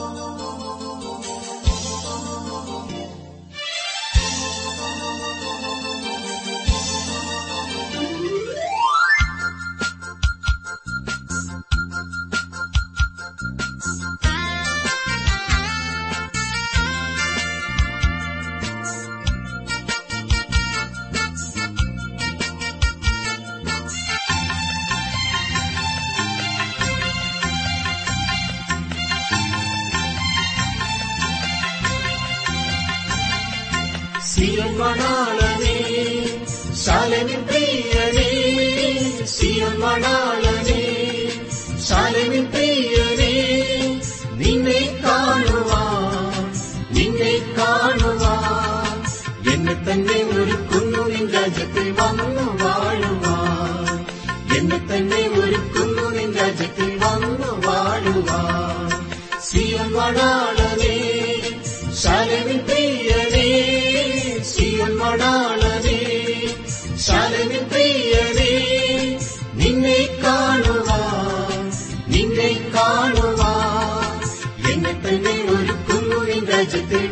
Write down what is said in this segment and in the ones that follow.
啊。സിയൻ മണാളനേ ശാലമിൻ പ്രിയനേ സിയൻ മണാളനേ ശാലമിൻ പ്രിയനേ നിന്നെ കാണുവാൻ നിന്നെ കാണുവാൻ എന്നെ തന്നെ ഒരുക്കുന്നു നിൻ രാജ്യത്തിൽ വന്നു വാഴുവാൻ എന്നെ തന്നെ ഒരുക്കുന്നു നിൻ രാജ്യത്തിൽ വന്നു വാഴുവാൻ സിയൻ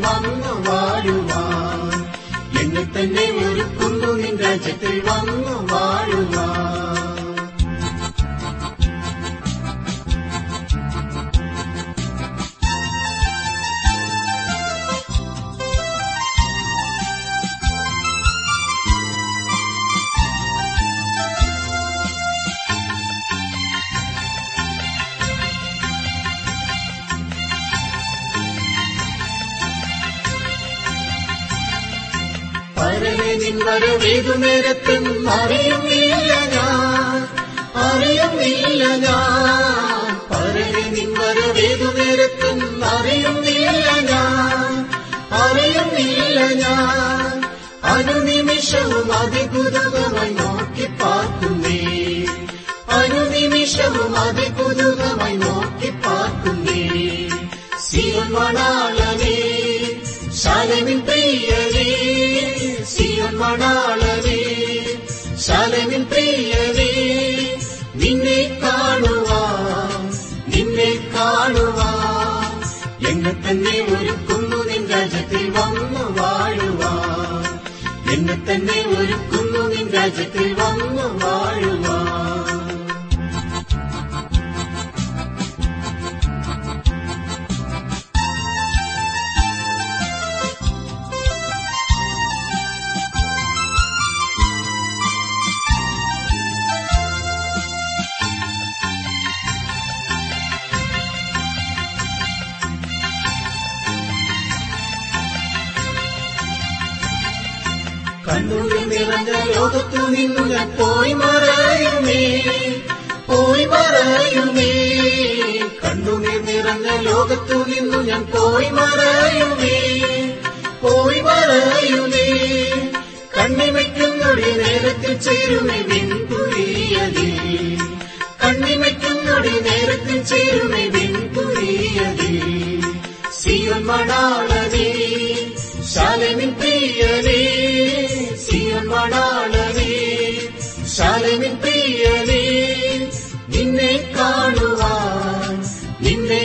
വന്നു വാഴുവാൻ. എന്നെ തന്നെ ഒരുക്കുന്നു നിൻ രാജ്യത്തിൽ വന്നു വാഴുവാൻ. നിൻ വരവേതു അറിയുന്നില്ല ഞാൻ. അറിയുന്നില്ല ഞാൻ. അറിയുന്നില്ല ഞാൻ. അറിയുന്നില്ല ഞാൻ. സിയൻ മണാളനേ പ്രിയവേ നിന്നെ കാണുവാ നിന്നെ കാണുവാ. എന്നെ തന്നെ ഒരുക്കുന്നു നിൻ രാജ്യത്തിൽ വന്നു വാഴുവാ. എന്നെ തന്നെ ഒരുക്കുന്നു നിൻ രാജ്യത്തിൽ വന്നു വാഴുവാൻ കണ്ണുകൾ നിറഞ്ഞ ലോകത്തു നിന്നു ഞാൻ പോയി മറയുമേ പോയി മറയുമേ. കണ്ണുനീർ നിറഞ്ഞ ലോകത്തു നിന്നു ഞാൻ പോയി മറയുമേ പോയി മറയുമേ. കണ്ണിമയ്ക്കുന്നൊടി നേരത്തിൽ ചേരുമേ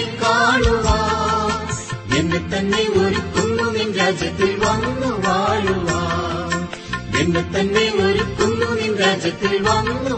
നിന്നെ എന്നെ തന്നെ രാജ്യത്തിൽ വന്നു വാഴുവാൻ. എന്നെ തന്നെ ഒരുക്കുന്നു നിൻ രാജ്യത്തിൽ വന്നു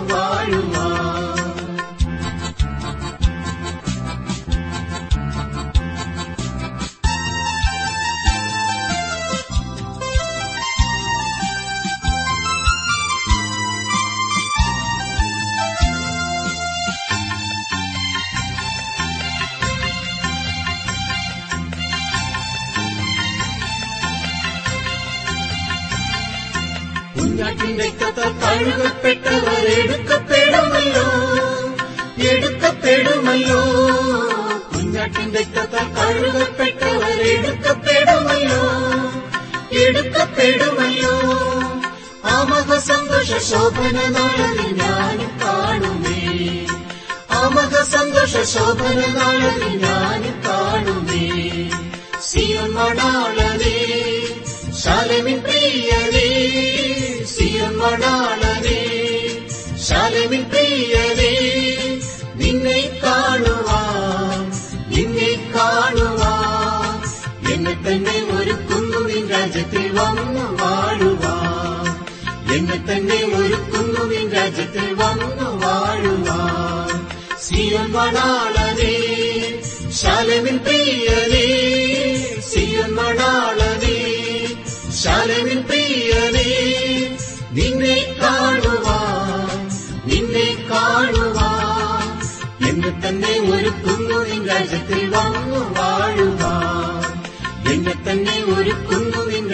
കുഞ്ഞാട്ടിൻ കഥ കഴുകപ്പെട്ടവർ എടുക്കപ്പെടുമല്ലോ. എടുക്കപ്പെടുമല്ലോ. കുഞ്ഞാട്ടിൻ കഥ കഴുകപ്പെട്ടവർ എടുക്കപ്പെടുമല്ലോ. എടുക്കപ്പെടുമല്ലോ. ആമക സന്തോഷ ശോഭന നാളിൽ ഞാനും കാണുമേ. ആമക സന്തോഷ ശോഭന നാളിൽ ഞാനും കാണുമേ. സിയൻ മണാളനേ പ്രിയനേ നിന്നെ നിന്നെ എന്നെ തന്നെ രാജ്യത്തിൽ എന്നെ തന്നെ രാജ്യത്തിൽ സിയൻ ശാലമിൻ പ്രിയനേ ശാലമിൻ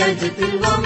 വന്നു